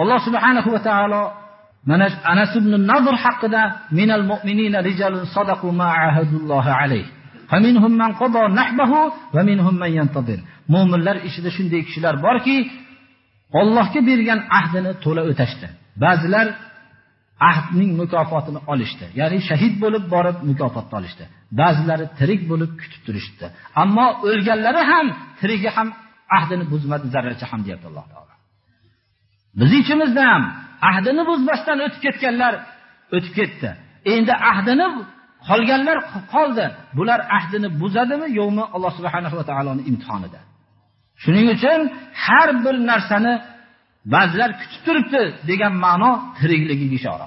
alloh subhanahu va taolo mana anas ibn nadr haqida minal mu'minina rijalun sadaqu ma ahadullohi alayhi فمنهم من قضى نحبه ومنهم من ينتظر mo'minlar ichida shunday kishilar borki Allohga bergan ahdini to'la o'tashdi ba'zilar ahdning mukofotini olishdi ya'ni shahid bo'lib borib mukofotni olishdi ba'zilari tirik bo'lib kutib turishdi ammo o'lganlari ham tirigi ham ahdini buzmadi zarracha ham deyapti alloh taolo Biz ichimizda ham ahdini buzmasdan o'tib ketganlar o'tib ketdi. Endi ahdini qolganlar qoldi. Bular ahdini buzadimi yo'qmi alloh subhanahu va taoloni imtihonida shuning uchun har bir narsani ba'zilar kutib turibdi degan ma'no tirikligiga ishora